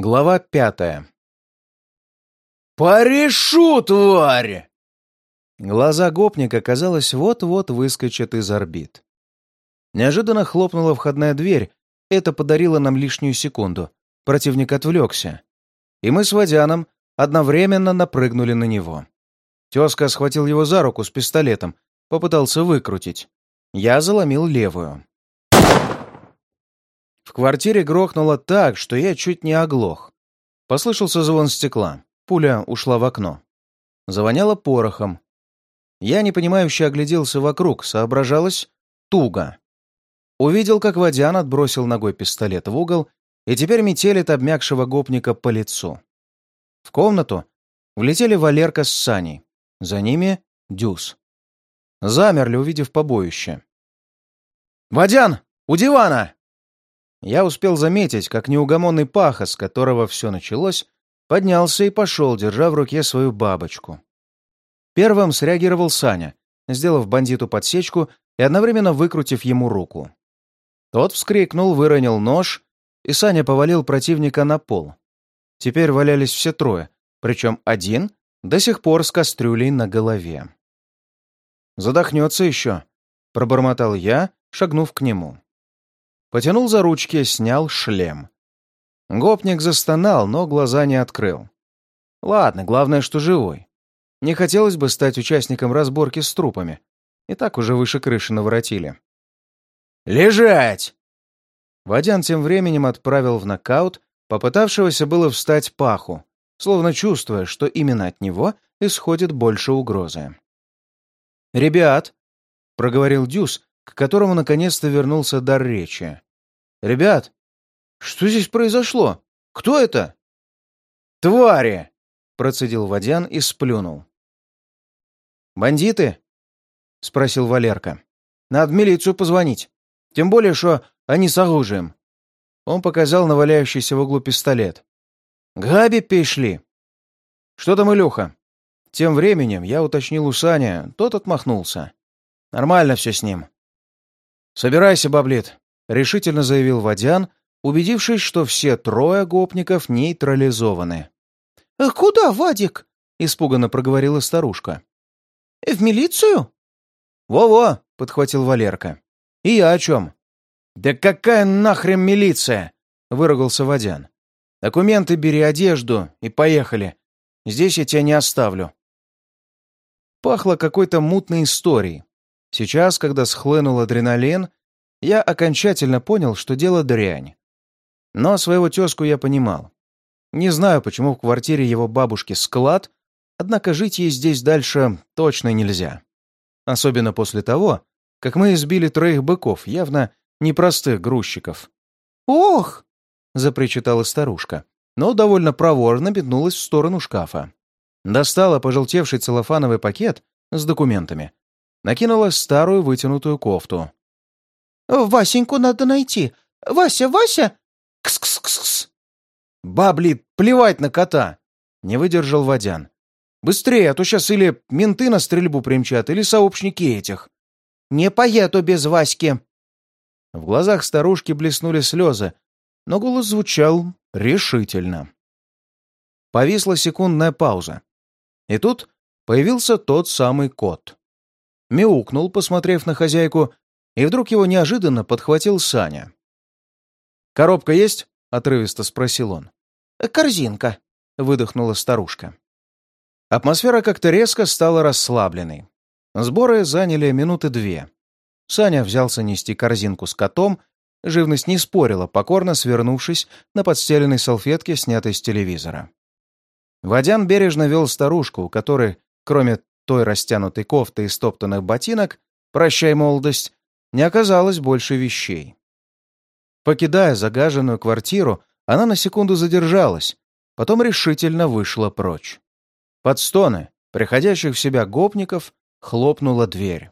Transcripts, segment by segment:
Глава пятая. «Порешу, тварь!» Глаза гопника, казалось, вот-вот выскочат из орбит. Неожиданно хлопнула входная дверь, это подарило нам лишнюю секунду. Противник отвлекся. И мы с Водяном одновременно напрыгнули на него. Тезка схватил его за руку с пистолетом, попытался выкрутить. Я заломил левую. В квартире грохнуло так, что я чуть не оглох. Послышался звон стекла. Пуля ушла в окно. Завоняло порохом. Я непонимающе огляделся вокруг, соображалось туго. Увидел, как Водян отбросил ногой пистолет в угол и теперь метелит обмякшего гопника по лицу. В комнату влетели Валерка с Саней. За ними — Дюс. Замерли, увидев побоище. «Водян! У дивана!» Я успел заметить, как неугомонный паха, с которого все началось, поднялся и пошел, держа в руке свою бабочку. Первым среагировал Саня, сделав бандиту подсечку и одновременно выкрутив ему руку. Тот вскрикнул, выронил нож, и Саня повалил противника на пол. Теперь валялись все трое, причем один до сих пор с кастрюлей на голове. «Задохнется еще», — пробормотал я, шагнув к нему. Потянул за ручки, снял шлем. Гопник застонал, но глаза не открыл. Ладно, главное, что живой. Не хотелось бы стать участником разборки с трупами. И так уже выше крыши наворотили. «Лежать!» Водян тем временем отправил в нокаут попытавшегося было встать паху, словно чувствуя, что именно от него исходит больше угрозы. «Ребят!» — проговорил Дюс, к которому наконец-то вернулся дар речи. «Ребят, что здесь произошло? Кто это?» «Твари!» — процедил Водян и сплюнул. «Бандиты?» — спросил Валерка. «Надо в милицию позвонить. Тем более, что они с оружием». Он показал на валяющийся в углу пистолет. «Габи пришли!» «Что там, Илюха?» Тем временем я уточнил у Саня, тот отмахнулся. «Нормально все с ним. «Собирайся, баблит», — решительно заявил Водян, убедившись, что все трое гопников нейтрализованы. «Куда, Вадик?» — испуганно проговорила старушка. «В милицию?» «Во-во», — подхватил Валерка. «И я о чем?» «Да какая нахрен милиция?» — выругался Водян. «Документы бери, одежду и поехали. Здесь я тебя не оставлю». Пахло какой-то мутной историей, Сейчас, когда схлынул адреналин, я окончательно понял, что дело дрянь. Но своего тезку я понимал. Не знаю, почему в квартире его бабушки склад, однако жить ей здесь дальше точно нельзя. Особенно после того, как мы избили троих быков, явно непростых грузчиков. «Ох!» — запричитала старушка, но довольно проворно метнулась в сторону шкафа. Достала пожелтевший целлофановый пакет с документами накинула старую вытянутую кофту. «Васеньку надо найти! Вася, Вася!» «Кс-кс-кс-кс!» «Бабли, плевать на кота!» — не выдержал Водян. «Быстрее, а то сейчас или менты на стрельбу примчат, или сообщники этих». «Не поеду без Васьки!» В глазах старушки блеснули слезы, но голос звучал решительно. Повисла секундная пауза. И тут появился тот самый кот мяукнул, посмотрев на хозяйку, и вдруг его неожиданно подхватил Саня. «Коробка есть?» — отрывисто спросил он. «Корзинка», — выдохнула старушка. Атмосфера как-то резко стала расслабленной. Сборы заняли минуты две. Саня взялся нести корзинку с котом, живность не спорила, покорно свернувшись на подстеленной салфетке, снятой с телевизора. Водян бережно вел старушку, у которой, кроме той растянутой кофты и стоптанных ботинок, прощай молодость, не оказалось больше вещей. Покидая загаженную квартиру, она на секунду задержалась, потом решительно вышла прочь. Под стоны приходящих в себя гопников хлопнула дверь.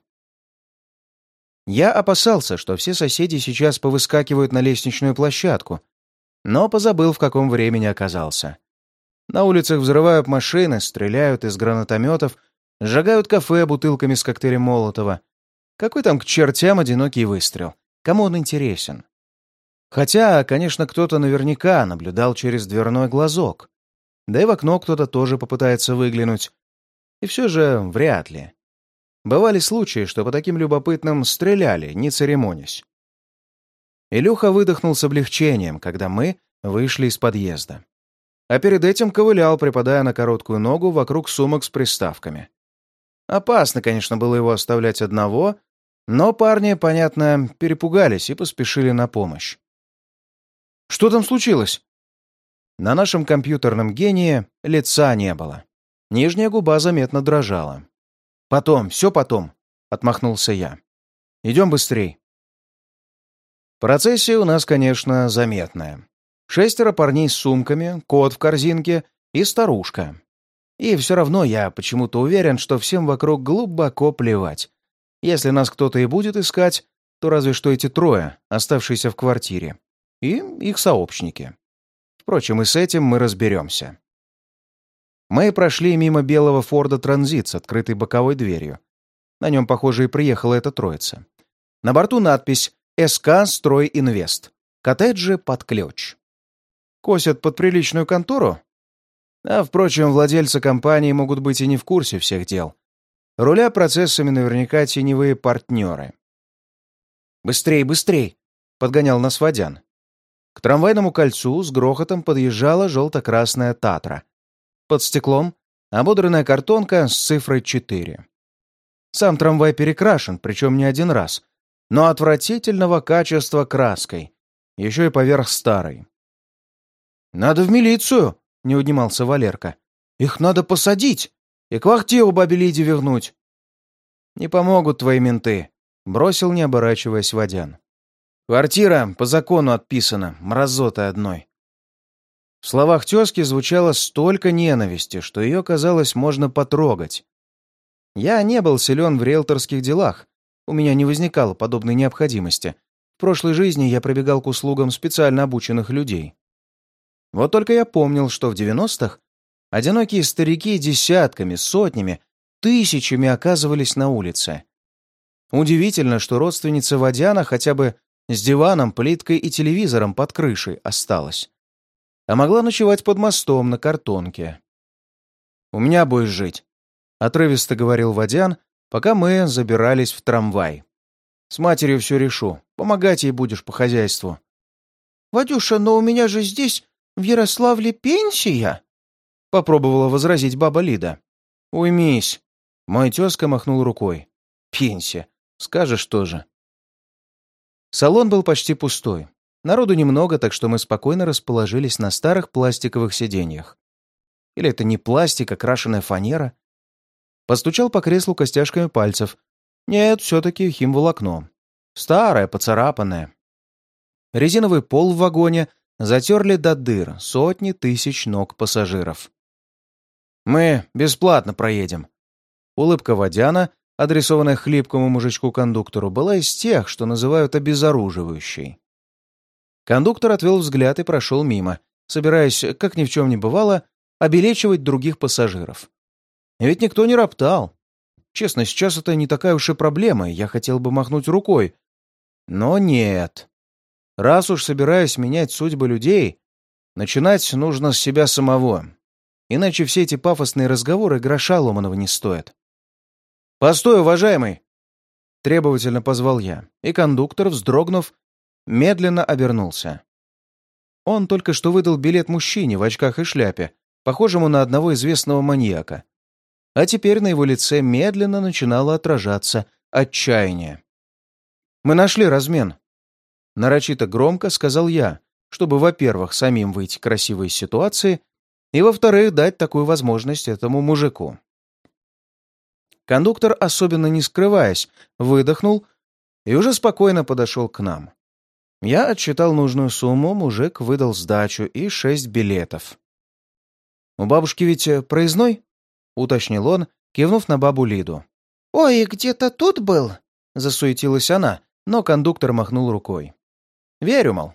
Я опасался, что все соседи сейчас повыскакивают на лестничную площадку, но позабыл, в каком времени оказался. На улицах взрывают машины, стреляют из гранатометов, Сжигают кафе бутылками с коктейлем Молотова. Какой там к чертям одинокий выстрел? Кому он интересен? Хотя, конечно, кто-то наверняка наблюдал через дверной глазок. Да и в окно кто-то тоже попытается выглянуть. И все же вряд ли. Бывали случаи, что по таким любопытным стреляли, не церемонясь. Илюха выдохнул с облегчением, когда мы вышли из подъезда. А перед этим ковылял, припадая на короткую ногу вокруг сумок с приставками. Опасно, конечно, было его оставлять одного, но парни, понятно, перепугались и поспешили на помощь. «Что там случилось?» На нашем компьютерном гении лица не было. Нижняя губа заметно дрожала. «Потом, все потом», — отмахнулся я. «Идем быстрей». Процессия у нас, конечно, заметная. Шестеро парней с сумками, кот в корзинке и старушка. И все равно я почему-то уверен, что всем вокруг глубоко плевать. Если нас кто-то и будет искать, то разве что эти трое, оставшиеся в квартире, и их сообщники. Впрочем, и с этим мы разберемся. Мы прошли мимо белого Форда Транзит с открытой боковой дверью. На нем, похоже, и приехала эта троица. На борту надпись «СК Строй Инвест». Коттеджи под ключ. Косят под приличную контору? А, впрочем, владельцы компании могут быть и не в курсе всех дел. Руля процессами наверняка теневые партнеры. «Быстрей, быстрей!» — подгонял нас Водян. К трамвайному кольцу с грохотом подъезжала желто-красная «Татра». Под стеклом — ободранная картонка с цифрой 4. Сам трамвай перекрашен, причем не один раз, но отвратительного качества краской, еще и поверх старой. «Надо в милицию!» — не унимался Валерка. «Их надо посадить и квартиру бабе Лиде вернуть». «Не помогут твои менты», — бросил, не оборачиваясь Водян. Квартира по закону отписана, мразоты одной. В словах тезки звучало столько ненависти, что ее, казалось, можно потрогать. Я не был силен в риэлторских делах, у меня не возникало подобной необходимости. В прошлой жизни я прибегал к услугам специально обученных людей. Вот только я помнил, что в 90-х одинокие старики десятками, сотнями, тысячами оказывались на улице. Удивительно, что родственница Водяна хотя бы с диваном, плиткой и телевизором под крышей осталась. А могла ночевать под мостом на картонке. «У меня будешь жить», — отрывисто говорил Водян, пока мы забирались в трамвай. «С матерью все решу. Помогать ей будешь по хозяйству». «Вадюша, но у меня же здесь, в Ярославле, пенсия!» — попробовала возразить баба Лида. «Уймись!» — мой тезка махнул рукой. «Пенсия. Скажешь тоже. Салон был почти пустой. Народу немного, так что мы спокойно расположились на старых пластиковых сиденьях. Или это не пластик, а крашеная фанера? Постучал по креслу костяшками пальцев. Нет, все-таки химволокно. Старое, поцарапанное. Резиновый пол в вагоне затерли до дыр сотни тысяч ног пассажиров. «Мы бесплатно проедем». Улыбка Водяна адресованная хлипкому мужичку-кондуктору, была из тех, что называют обезоруживающей. Кондуктор отвел взгляд и прошел мимо, собираясь, как ни в чем не бывало, обелечивать других пассажиров. Ведь никто не роптал. Честно, сейчас это не такая уж и проблема, я хотел бы махнуть рукой. Но нет. Раз уж собираюсь менять судьбы людей, начинать нужно с себя самого. Иначе все эти пафосные разговоры гроша ломаного не стоят. «Постой, уважаемый!» Требовательно позвал я, и кондуктор, вздрогнув, медленно обернулся. Он только что выдал билет мужчине в очках и шляпе, похожему на одного известного маньяка. А теперь на его лице медленно начинало отражаться отчаяние. «Мы нашли размен», — нарочито громко сказал я, чтобы, во-первых, самим выйти красивой из ситуации, и, во-вторых, дать такую возможность этому мужику. Кондуктор, особенно не скрываясь, выдохнул и уже спокойно подошел к нам. Я отсчитал нужную сумму, мужик выдал сдачу и шесть билетов. «У бабушки ведь э, проездной?» — уточнил он, кивнув на бабу Лиду. «Ой, где-то тут был?» — засуетилась она, но кондуктор махнул рукой. «Верю, мол».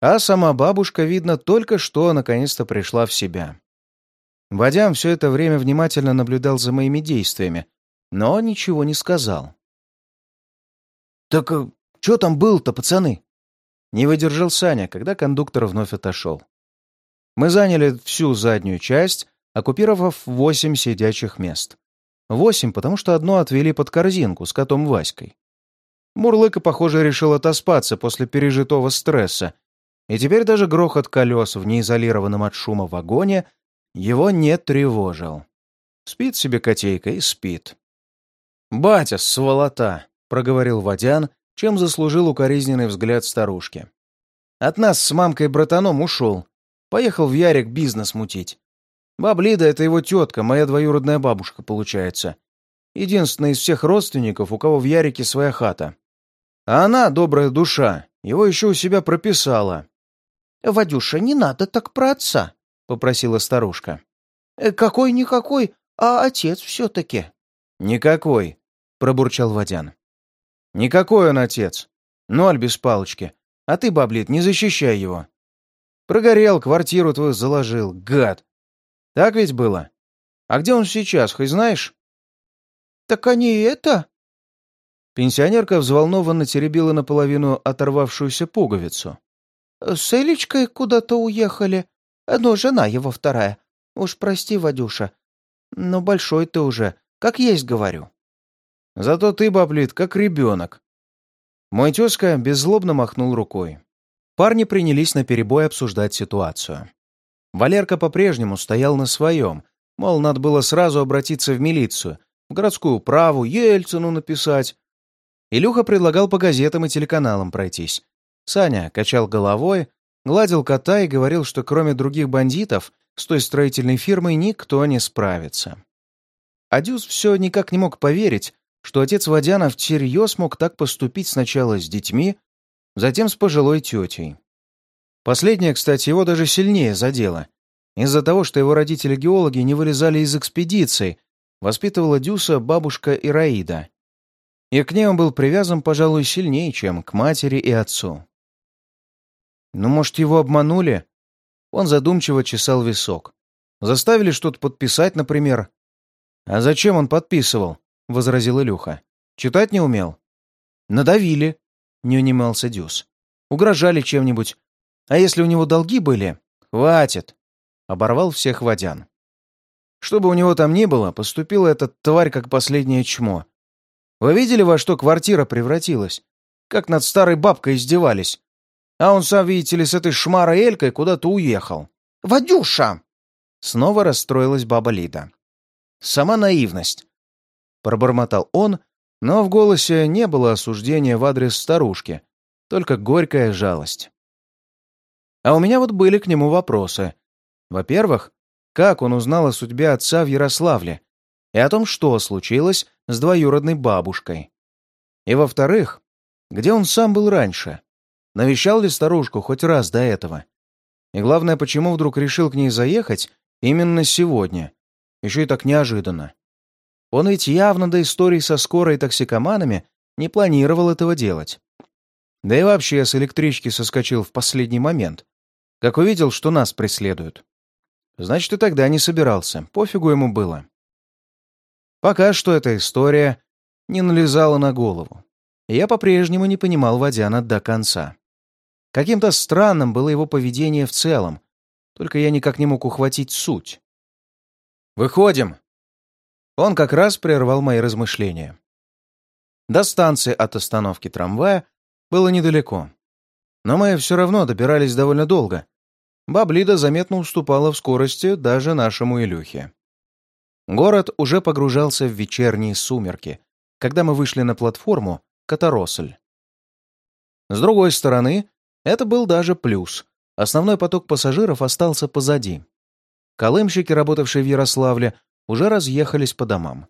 А сама бабушка, видно, только что наконец-то пришла в себя. Вадям все это время внимательно наблюдал за моими действиями, но ничего не сказал. «Так э, что там было-то, пацаны?» Не выдержал Саня, когда кондуктор вновь отошел. Мы заняли всю заднюю часть, оккупировав восемь сидячих мест. Восемь, потому что одно отвели под корзинку с котом Васькой. Мурлыка, похоже, решил отоспаться после пережитого стресса, и теперь даже грохот колес в неизолированном от шума вагоне его не тревожил. Спит себе котейка и спит. «Батя, сволота!» — проговорил Водян, чем заслужил укоризненный взгляд старушки. «От нас с мамкой-братаном ушел. Поехал в Ярик бизнес мутить. Баблида — это его тетка, моя двоюродная бабушка, получается. Единственная из всех родственников, у кого в Ярике своя хата. А она, добрая душа, его еще у себя прописала. — Вадюша, не надо так про отца, — попросила старушка. «Э, — Какой-никакой, а отец все-таки. — Никакой, — пробурчал Водян. — Никакой он отец. Ноль без палочки. А ты, баблит, не защищай его. Прогорел, квартиру твою заложил, гад. Так ведь было? А где он сейчас, хоть знаешь? — Так они это... Пенсионерка взволнованно теребила наполовину оторвавшуюся пуговицу. «С Элечкой куда-то уехали. Но жена его вторая. Уж прости, Вадюша. Но большой ты уже, как есть говорю». «Зато ты, баблит, как ребенок». Мой тезка беззлобно махнул рукой. Парни принялись наперебой обсуждать ситуацию. Валерка по-прежнему стоял на своем, мол, надо было сразу обратиться в милицию, в городскую праву, Ельцину написать, Илюха предлагал по газетам и телеканалам пройтись. Саня качал головой, гладил кота и говорил, что кроме других бандитов с той строительной фирмой никто не справится. Адюс все никак не мог поверить, что отец Водяна всерьез мог так поступить сначала с детьми, затем с пожилой тетей. Последнее, кстати, его даже сильнее задело. Из-за того, что его родители-геологи не вылезали из экспедиции, воспитывала Дюса бабушка Ираида и к ней он был привязан, пожалуй, сильнее, чем к матери и отцу. Ну, может, его обманули? Он задумчиво чесал висок. Заставили что-то подписать, например. А зачем он подписывал? — возразил Илюха. Читать не умел? Надавили, — не унимался Дюс. Угрожали чем-нибудь. А если у него долги были? Хватит, — оборвал всех водян. Что бы у него там ни было, поступила эта тварь как последнее чмо. Вы видели, во что квартира превратилась? Как над старой бабкой издевались. А он сам, видите ли, с этой шмарой Элькой куда-то уехал. «Вадюша!» Снова расстроилась баба Лида. «Сама наивность», — пробормотал он, но в голосе не было осуждения в адрес старушки, только горькая жалость. А у меня вот были к нему вопросы. Во-первых, как он узнал о судьбе отца в Ярославле и о том, что случилось с двоюродной бабушкой. И во-вторых, где он сам был раньше? Навещал ли старушку хоть раз до этого? И главное, почему вдруг решил к ней заехать именно сегодня? Еще и так неожиданно. Он ведь явно до истории со скорой токсикоманами не планировал этого делать. Да и вообще с электрички соскочил в последний момент, как увидел, что нас преследуют. Значит, и тогда не собирался, пофигу ему было. Пока что эта история не налезала на голову. Я по-прежнему не понимал Водяна до конца. Каким-то странным было его поведение в целом, только я никак не мог ухватить суть. «Выходим!» Он как раз прервал мои размышления. До станции от остановки трамвая было недалеко. Но мы все равно добирались довольно долго. Баблида заметно уступала в скорости даже нашему Илюхе. Город уже погружался в вечерние сумерки, когда мы вышли на платформу Катаросль. С другой стороны, это был даже плюс. Основной поток пассажиров остался позади. Колымщики, работавшие в Ярославле, уже разъехались по домам.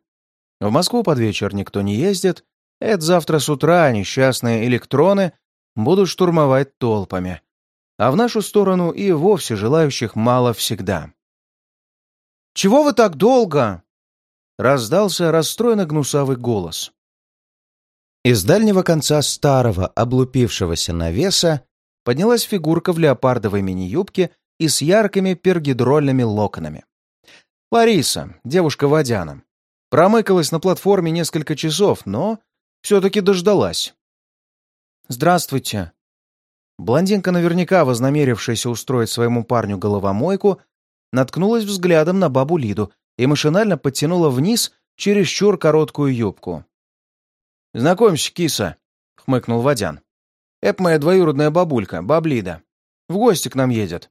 В Москву под вечер никто не ездит, это завтра с утра несчастные электроны будут штурмовать толпами. А в нашу сторону и вовсе желающих мало всегда. Чего вы так долго?» Раздался расстроенно гнусавый голос. Из дальнего конца старого, облупившегося навеса поднялась фигурка в леопардовой мини-юбке и с яркими пергидрольными локонами. Лариса, девушка Водяна. Промыкалась на платформе несколько часов, но все-таки дождалась. «Здравствуйте». Блондинка, наверняка вознамерившаяся устроить своему парню головомойку, наткнулась взглядом на бабу Лиду и машинально подтянула вниз чересчур короткую юбку. «Знакомься, киса», — хмыкнул Водян. «Это моя двоюродная бабулька, баблида. В гости к нам едет».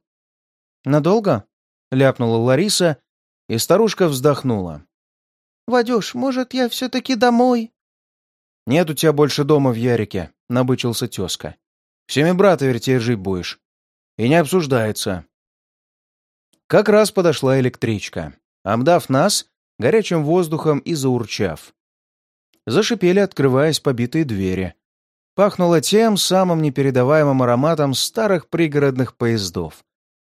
«Надолго?» — ляпнула Лариса, и старушка вздохнула. «Вадюш, может, я все-таки домой?» «Нет у тебя больше дома в Ярике», — набычился тезка. «Всеми брата вертей жить будешь. И не обсуждается». Как раз подошла электричка, обдав нас горячим воздухом и заурчав. Зашипели, открываясь побитые двери. Пахнуло тем самым непередаваемым ароматом старых пригородных поездов.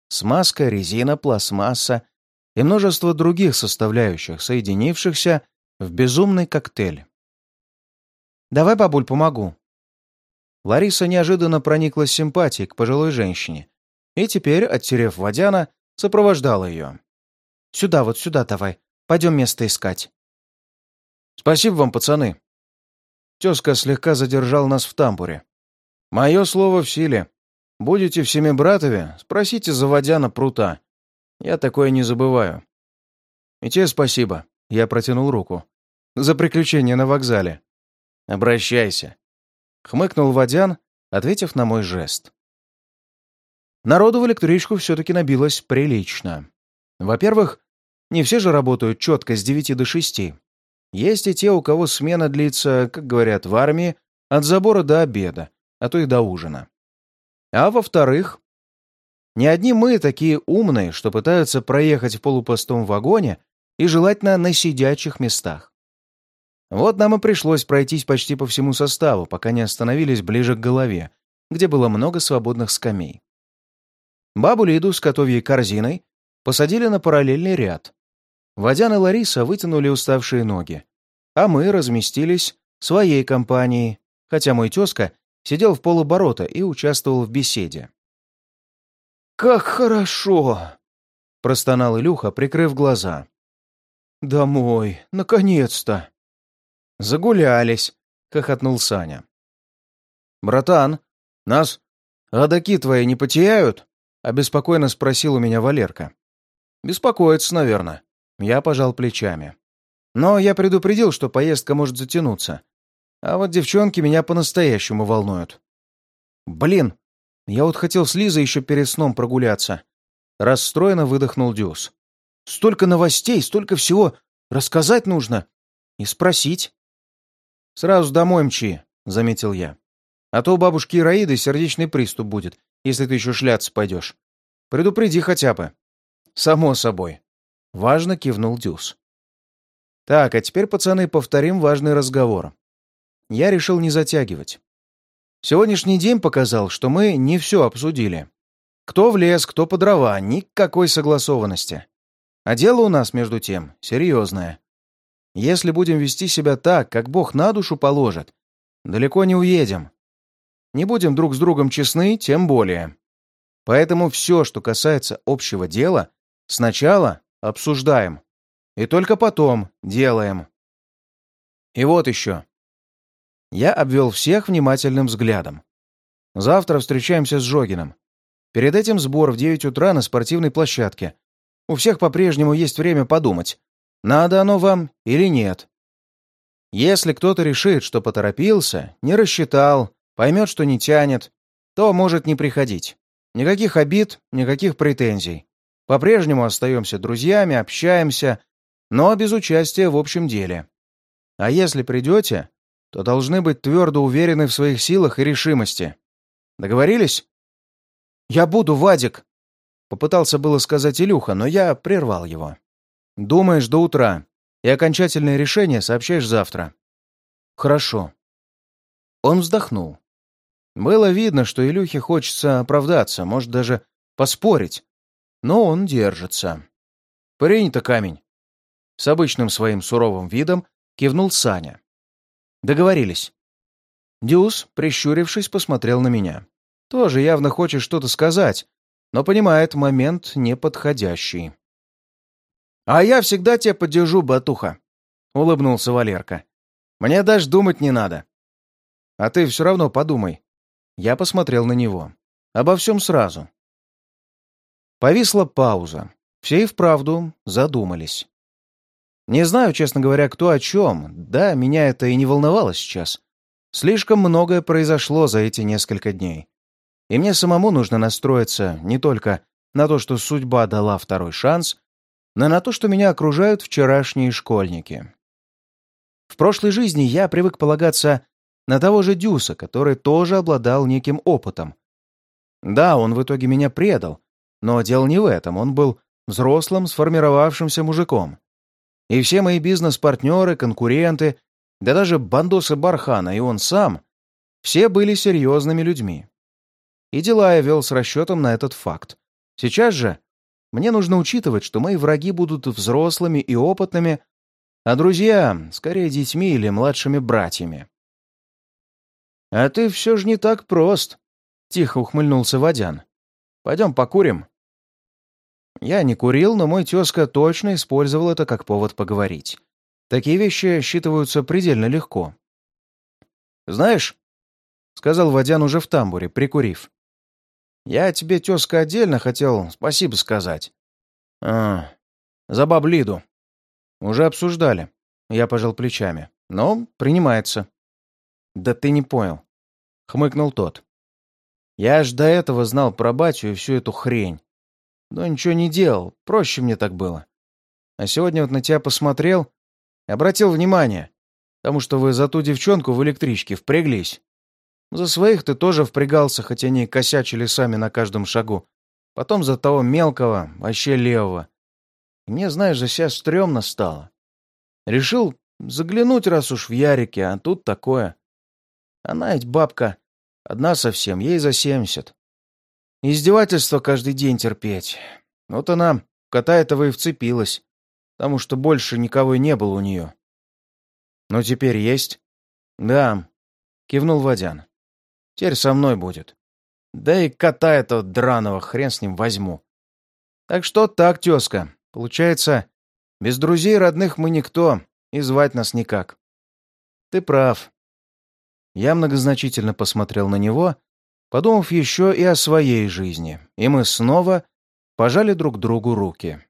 Смазка, резина, пластмасса и множество других составляющих, соединившихся в безумный коктейль. «Давай, бабуль, помогу». Лариса неожиданно прониклась симпатией к пожилой женщине и теперь, оттерев водяна, сопровождала ее. «Сюда, вот сюда давай. Пойдем место искать». «Спасибо вам, пацаны». Тезка слегка задержал нас в тамбуре. «Мое слово в силе. Будете в Семибратове, спросите за водяна прута. Я такое не забываю». «И тебе спасибо», — я протянул руку. «За приключения на вокзале». «Обращайся», — хмыкнул Водян, ответив на мой жест. Народу в электричку все-таки набилось прилично. Во-первых, не все же работают четко с девяти до шести. Есть и те, у кого смена длится, как говорят в армии, от забора до обеда, а то и до ужина. А во-вторых, не одни мы такие умные, что пытаются проехать в полупустом вагоне и желательно на сидячих местах. Вот нам и пришлось пройтись почти по всему составу, пока не остановились ближе к голове, где было много свободных скамей. Бабу Лиду с котовьей корзиной посадили на параллельный ряд. Водян и Лариса вытянули уставшие ноги, а мы разместились своей компанией, хотя мой тезка сидел в полуборота и участвовал в беседе. «Как хорошо!» — простонал Илюха, прикрыв глаза. «Домой, наконец-то!» «Загулялись!» — хохотнул Саня. «Братан, нас родаки твои не потеряют?» — обеспокоенно спросил у меня Валерка. «Беспокоится, наверное». Я пожал плечами. Но я предупредил, что поездка может затянуться. А вот девчонки меня по-настоящему волнуют. Блин, я вот хотел с Лизой еще перед сном прогуляться. Расстроенно выдохнул Дюс. Столько новостей, столько всего рассказать нужно. И спросить. Сразу домой мчи, заметил я. А то у бабушки Ираиды сердечный приступ будет, если ты еще шляться пойдешь. Предупреди хотя бы. Само собой. Важно кивнул Дюс. Так, а теперь, пацаны, повторим важный разговор. Я решил не затягивать. Сегодняшний день показал, что мы не все обсудили. Кто в лес, кто по дрова, никакой согласованности. А дело у нас, между тем, серьезное. Если будем вести себя так, как Бог на душу положит, далеко не уедем. Не будем друг с другом честны, тем более. Поэтому все, что касается общего дела, сначала обсуждаем. И только потом делаем. И вот еще. Я обвел всех внимательным взглядом. Завтра встречаемся с Жогиным. Перед этим сбор в 9 утра на спортивной площадке. У всех по-прежнему есть время подумать, надо оно вам или нет. Если кто-то решит, что поторопился, не рассчитал, поймет, что не тянет, то может не приходить. Никаких обид, никаких претензий. По-прежнему остаемся друзьями, общаемся, но без участия в общем деле. А если придете, то должны быть твердо уверены в своих силах и решимости. Договорились? «Я буду, Вадик!» Попытался было сказать Илюха, но я прервал его. «Думаешь до утра, и окончательное решение сообщаешь завтра». «Хорошо». Он вздохнул. Было видно, что Илюхе хочется оправдаться, может даже поспорить. Но он держится. «Парень-то камень». С обычным своим суровым видом кивнул Саня. Договорились. Дюс, прищурившись, посмотрел на меня. Тоже явно хочет что-то сказать, но понимает момент неподходящий. «А я всегда тебя поддержу, батуха», — улыбнулся Валерка. «Мне даже думать не надо». «А ты все равно подумай», я посмотрел на него. Обо всем сразу. Повисла пауза. Все и вправду задумались. Не знаю, честно говоря, кто о чем. Да, меня это и не волновало сейчас. Слишком многое произошло за эти несколько дней. И мне самому нужно настроиться не только на то, что судьба дала второй шанс, но на то, что меня окружают вчерашние школьники. В прошлой жизни я привык полагаться на того же Дюса, который тоже обладал неким опытом. Да, он в итоге меня предал, но дело не в этом, он был взрослым, сформировавшимся мужиком. И все мои бизнес-партнеры, конкуренты, да даже бандосы Бархана и он сам, все были серьезными людьми. И дела я вел с расчетом на этот факт. Сейчас же мне нужно учитывать, что мои враги будут взрослыми и опытными, а друзья — скорее детьми или младшими братьями. «А ты все же не так прост», — тихо ухмыльнулся Водян. «Пойдем покурим». Я не курил, но мой тезка точно использовал это как повод поговорить. Такие вещи считываются предельно легко. «Знаешь», — сказал Водян уже в тамбуре, прикурив, «я тебе, тезка, отдельно хотел спасибо сказать». «А, за баблиду». «Уже обсуждали». Я пожал плечами. «Но принимается». «Да ты не понял», — хмыкнул тот. «Я аж до этого знал про батю и всю эту хрень. Но ничего не делал, проще мне так было. А сегодня вот на тебя посмотрел, обратил внимание, потому что вы за ту девчонку в электричке впряглись. За своих ты тоже впрягался, хотя они косячили сами на каждом шагу. Потом за того мелкого, вообще левого. И мне, знаешь, за себя стрёмно стало. Решил заглянуть, раз уж в Ярике, а тут такое. Она ведь бабка, одна совсем, ей за семьдесят. Издевательство каждый день терпеть. Вот она кота этого и вцепилась, потому что больше никого и не было у нее. Но теперь есть? Да, кивнул Водян. Теперь со мной будет. Да и кота этого драного хрен с ним возьму. Так что так, тезка. Получается, без друзей родных мы никто, и звать нас никак. Ты прав. Я многозначительно посмотрел на него, подумав еще и о своей жизни, и мы снова пожали друг другу руки.